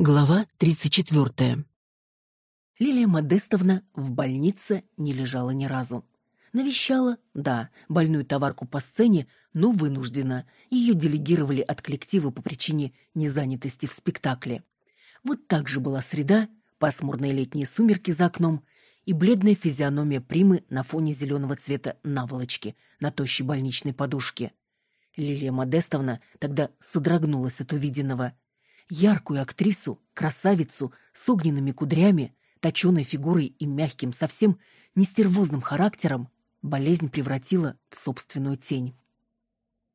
Глава 34. Лилия Модестовна в больнице не лежала ни разу. Навещала, да, больную товарку по сцене, но вынуждена. Ее делегировали от коллектива по причине незанятости в спектакле. Вот так же была среда, пасмурные летние сумерки за окном и бледная физиономия Примы на фоне зеленого цвета наволочки на тощей больничной подушке. Лилия Модестовна тогда содрогнулась от увиденного – Яркую актрису, красавицу с огненными кудрями, точеной фигурой и мягким, совсем нестервозным характером болезнь превратила в собственную тень.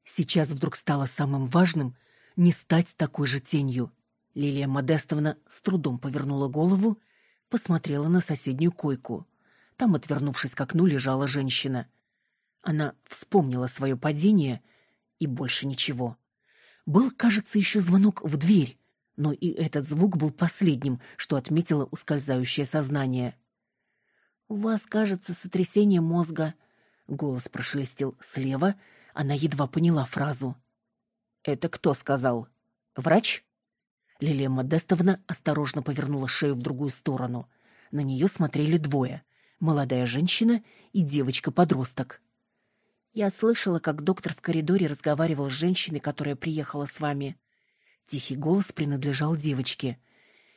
Сейчас вдруг стало самым важным не стать такой же тенью. Лилия Модестовна с трудом повернула голову, посмотрела на соседнюю койку. Там, отвернувшись к окну, лежала женщина. Она вспомнила свое падение и больше ничего. Был, кажется, еще звонок в дверь но и этот звук был последним, что отметило ускользающее сознание. «У вас, кажется, сотрясение мозга», — голос прошелестел слева, она едва поняла фразу. «Это кто сказал? Врач?» Лилия Модестовна осторожно повернула шею в другую сторону. На нее смотрели двое — молодая женщина и девочка-подросток. «Я слышала, как доктор в коридоре разговаривал с женщиной, которая приехала с вами. Тихий голос принадлежал девочке.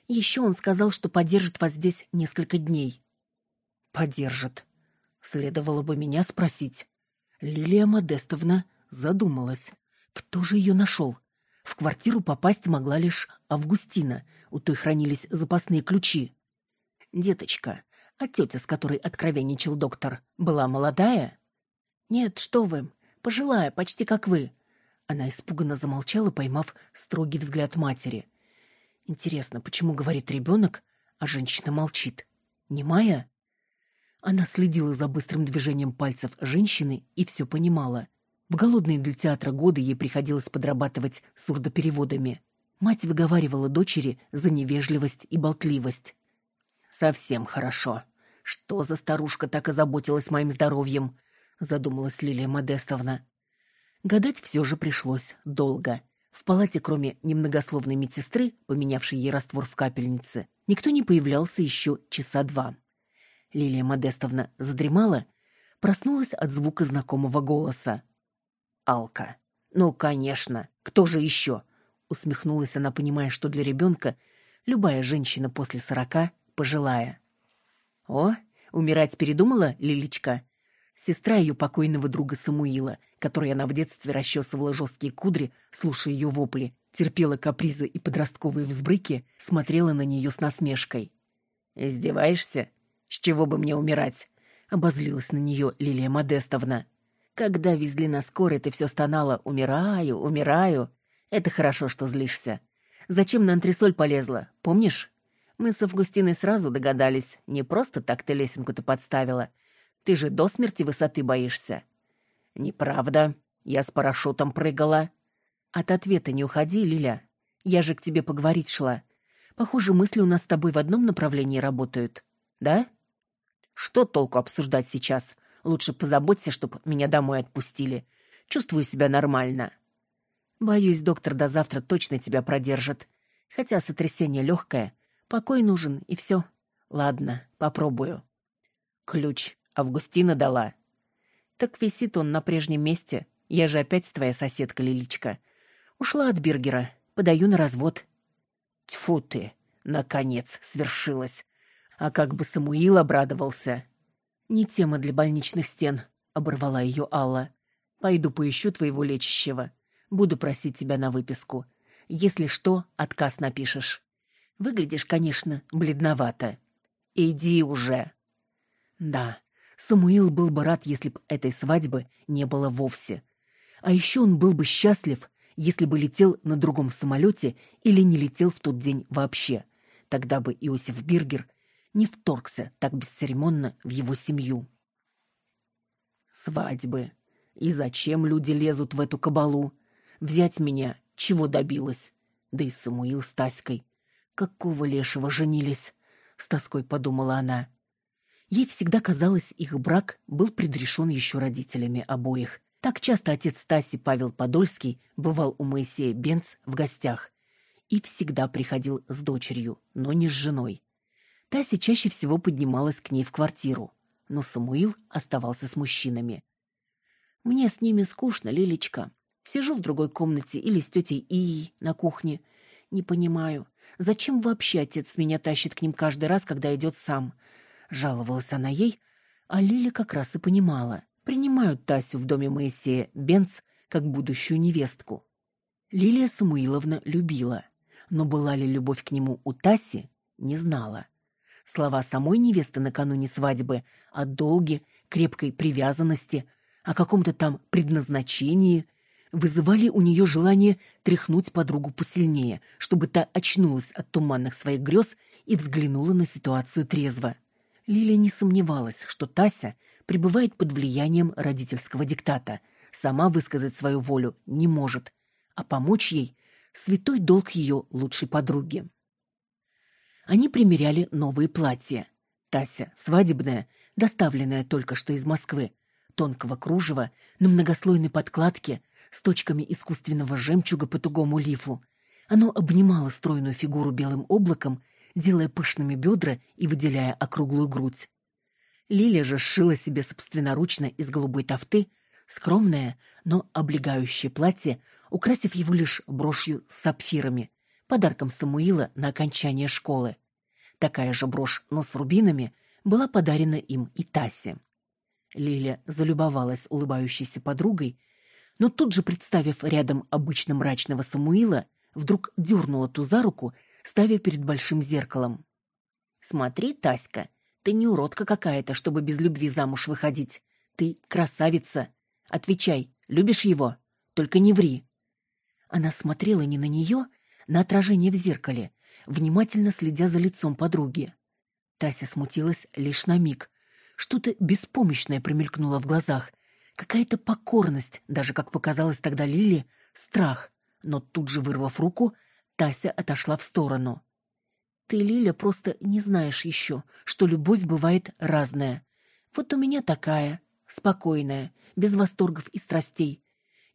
Еще он сказал, что подержит вас здесь несколько дней. Подержит. Следовало бы меня спросить. Лилия Модестовна задумалась. Кто же ее нашел? В квартиру попасть могла лишь Августина. У той хранились запасные ключи. Деточка, а тетя, с которой откровенничал доктор, была молодая? Нет, что вы, пожилая, почти как вы. Она испуганно замолчала, поймав строгий взгляд матери. Интересно, почему говорит ребенок, а женщина молчит? Немая? Она следила за быстрым движением пальцев женщины и все понимала. В голодные для театра годы ей приходилось подрабатывать сурдопереводами. Мать выговаривала дочери за невежливость и болтливость. «Совсем хорошо. Что за старушка так озаботилась моим здоровьем?» задумалась Лилия Модестовна. Гадать все же пришлось долго. В палате, кроме немногословной медсестры, поменявшей ей раствор в капельнице, никто не появлялся еще часа два. Лилия Модестовна задремала, проснулась от звука знакомого голоса. «Алка. Ну, конечно. Кто же еще?» Усмехнулась она, понимая, что для ребенка любая женщина после сорока пожилая. «О, умирать передумала, Лилечка?» Сестра ее покойного друга Самуила, которой она в детстве расчесывала жесткие кудри, слушая ее вопли, терпела капризы и подростковые взбрыки, смотрела на нее с насмешкой. «Издеваешься? С чего бы мне умирать?» — обозлилась на нее Лилия Модестовна. «Когда везли на скорой, ты все стонала «умираю, умираю». Это хорошо, что злишься. Зачем на антресоль полезла, помнишь? Мы с Августиной сразу догадались, не просто так ты лесенку-то подставила — ты же до смерти высоты боишься». «Неправда. Я с парашютом прыгала». «От ответа не уходи, Лиля. Я же к тебе поговорить шла. Похоже, мысли у нас с тобой в одном направлении работают. Да?» «Что толку обсуждать сейчас? Лучше позаботься, чтобы меня домой отпустили. Чувствую себя нормально». «Боюсь, доктор до завтра точно тебя продержит. Хотя сотрясение легкое. Покой нужен, и все. Ладно, попробую». «Ключ Августина дала. Так висит он на прежнем месте. Я же опять твоя соседка Лиличка. Ушла от Биргера. Подаю на развод. Тьфу ты, наконец свершилось. А как бы Самуил обрадовался. Не тема для больничных стен, оборвала ее Алла. Пойду поищу твоего лечащего. Буду просить тебя на выписку. Если что, отказ напишешь. Выглядишь, конечно, бледновато. Иди уже. Да, Самуил был бы рад, если бы этой свадьбы не было вовсе. А еще он был бы счастлив, если бы летел на другом самолете или не летел в тот день вообще. Тогда бы Иосиф Биргер не вторгся так бесцеремонно в его семью. Свадьбы. И зачем люди лезут в эту кабалу? Взять меня, чего добилась? Да и Самуил с Таськой. Какого лешего женились? С тоской подумала она. Ей всегда казалось, их брак был предрешен еще родителями обоих. Так часто отец Стаси, Павел Подольский, бывал у Моисея Бенц в гостях. и всегда приходил с дочерью, но не с женой. Тася чаще всего поднималась к ней в квартиру, но Самуил оставался с мужчинами. «Мне с ними скучно, Лилечка. Сижу в другой комнате или с тетей Ией на кухне. Не понимаю, зачем вообще отец меня тащит к ним каждый раз, когда идет сам?» Жаловалась она ей, а Лиля как раз и понимала. Принимают Тасю в доме Моисея Бенц как будущую невестку. Лилия Самуиловна любила, но была ли любовь к нему у Таси, не знала. Слова самой невесты накануне свадьбы о долге, крепкой привязанности, о каком-то там предназначении вызывали у нее желание тряхнуть подругу посильнее, чтобы та очнулась от туманных своих грез и взглянула на ситуацию трезво. Лилия не сомневалась, что Тася пребывает под влиянием родительского диктата, сама высказать свою волю не может, а помочь ей – святой долг ее лучшей подруги. Они примеряли новые платья. Тася, свадебная, доставленная только что из Москвы, тонкого кружева, на многослойной подкладке, с точками искусственного жемчуга по тугому лифу. Оно обнимало стройную фигуру белым облаком, делая пышными бедра и выделяя округлую грудь. Лиля же сшила себе собственноручно из голубой тофты скромное, но облегающее платье, украсив его лишь брошью с сапфирами, подарком Самуила на окончание школы. Такая же брошь, но с рубинами, была подарена им и Тасе. Лиля залюбовалась улыбающейся подругой, но тут же, представив рядом обычно мрачного Самуила, вдруг дернула ту за руку, ставя перед большим зеркалом. «Смотри, Таська, ты не уродка какая-то, чтобы без любви замуж выходить. Ты красавица. Отвечай, любишь его? Только не ври». Она смотрела не на нее, на отражение в зеркале, внимательно следя за лицом подруги. Тася смутилась лишь на миг. Что-то беспомощное промелькнуло в глазах. Какая-то покорность, даже, как показалось тогда Лиле, страх. Но тут же, вырвав руку, Тася отошла в сторону. «Ты, Лиля, просто не знаешь еще, что любовь бывает разная. Вот у меня такая, спокойная, без восторгов и страстей.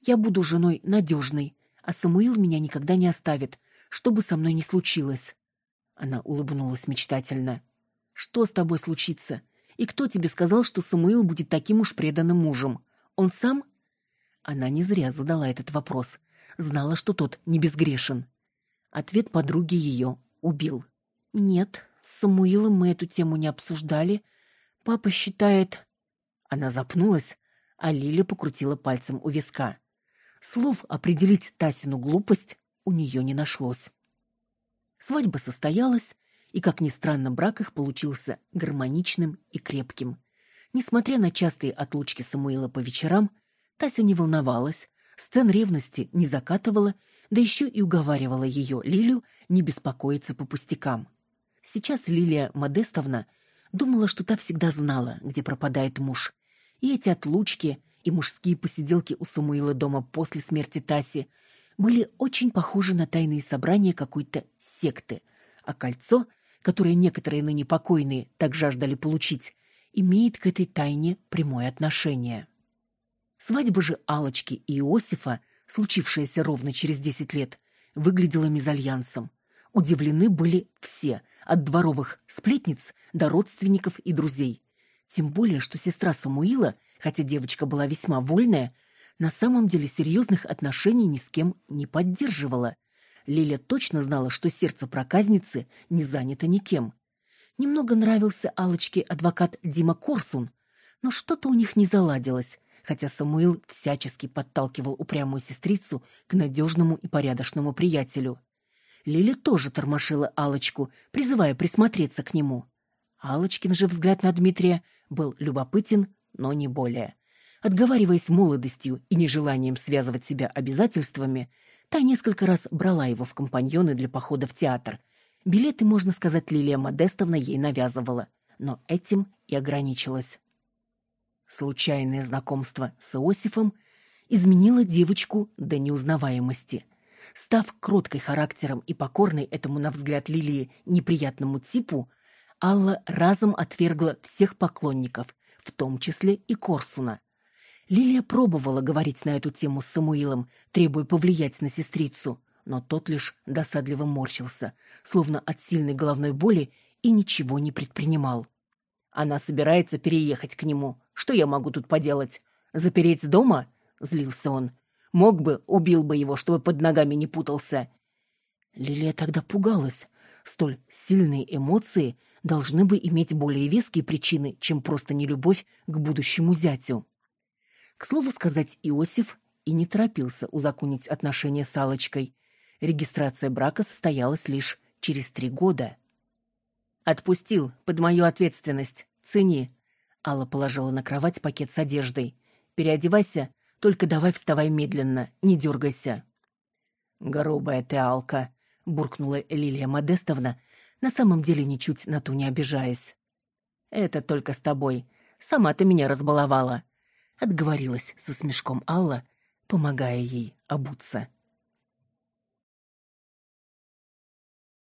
Я буду женой надежной, а Самуил меня никогда не оставит, что бы со мной ни случилось. Она улыбнулась мечтательно. Что с тобой случится? И кто тебе сказал, что Самуил будет таким уж преданным мужем? Он сам? Она не зря задала этот вопрос. Знала, что тот не безгрешен. Ответ подруги ее убил. Нет, с Самуилом мы эту тему не обсуждали. Папа считает... Она запнулась, а Лиля покрутила пальцем у виска. Слов определить Тасину глупость у нее не нашлось. Свадьба состоялась, и, как ни странно, брак их получился гармоничным и крепким. Несмотря на частые отлучки Самуила по вечерам, Тася не волновалась, сцен ревности не закатывала, да еще и уговаривала ее, Лилю, не беспокоиться по пустякам. Сейчас Лилия Модестовна думала, что та всегда знала, где пропадает муж. И эти отлучки – и мужские посиделки у Самуила дома после смерти Таси были очень похожи на тайные собрания какой-то секты, а кольцо, которое некоторые ныне покойные так жаждали получить, имеет к этой тайне прямое отношение. Свадьба же Алочки и Иосифа, случившаяся ровно через десять лет, выглядела мезальянсом. Удивлены были все, от дворовых сплетниц до родственников и друзей. Тем более, что сестра Самуила – хотя девочка была весьма вольная, на самом деле серьезных отношений ни с кем не поддерживала. Лиля точно знала, что сердце проказницы не занято никем. Немного нравился алочке адвокат Дима Корсун, но что-то у них не заладилось, хотя Самуил всячески подталкивал упрямую сестрицу к надежному и порядочному приятелю. Лиля тоже тормошила алочку призывая присмотреться к нему. Алочкин же взгляд на Дмитрия был любопытен, но не более. Отговариваясь молодостью и нежеланием связывать себя обязательствами, та несколько раз брала его в компаньоны для похода в театр. Билеты, можно сказать, Лилия Модестовна ей навязывала, но этим и ограничилась. Случайное знакомство с Иосифом изменило девочку до неузнаваемости. Став кроткой характером и покорной этому, на взгляд Лилии, неприятному типу, Алла разом отвергла всех поклонников в том числе и Корсуна. Лилия пробовала говорить на эту тему с Самуилом, требуя повлиять на сестрицу, но тот лишь досадливо морщился, словно от сильной головной боли, и ничего не предпринимал. Она собирается переехать к нему. Что я могу тут поделать? Запереть с дома? Злился он. Мог бы, убил бы его, чтобы под ногами не путался. Лилия тогда пугалась. Столь сильные эмоции должны бы иметь более веские причины, чем просто нелюбовь к будущему зятю. К слову сказать, Иосиф и не торопился узаконить отношения с Алочкой. Регистрация брака состоялась лишь через три года. «Отпустил, под мою ответственность. Цени». Алла положила на кровать пакет с одеждой. «Переодевайся, только давай вставай медленно, не дергайся». «Грубая ты, Алка», — буркнула Лилия Модестовна, на самом деле ничуть на ту не обижаясь. «Это только с тобой. Сама ты меня разбаловала», — отговорилась со смешком Алла, помогая ей обуться.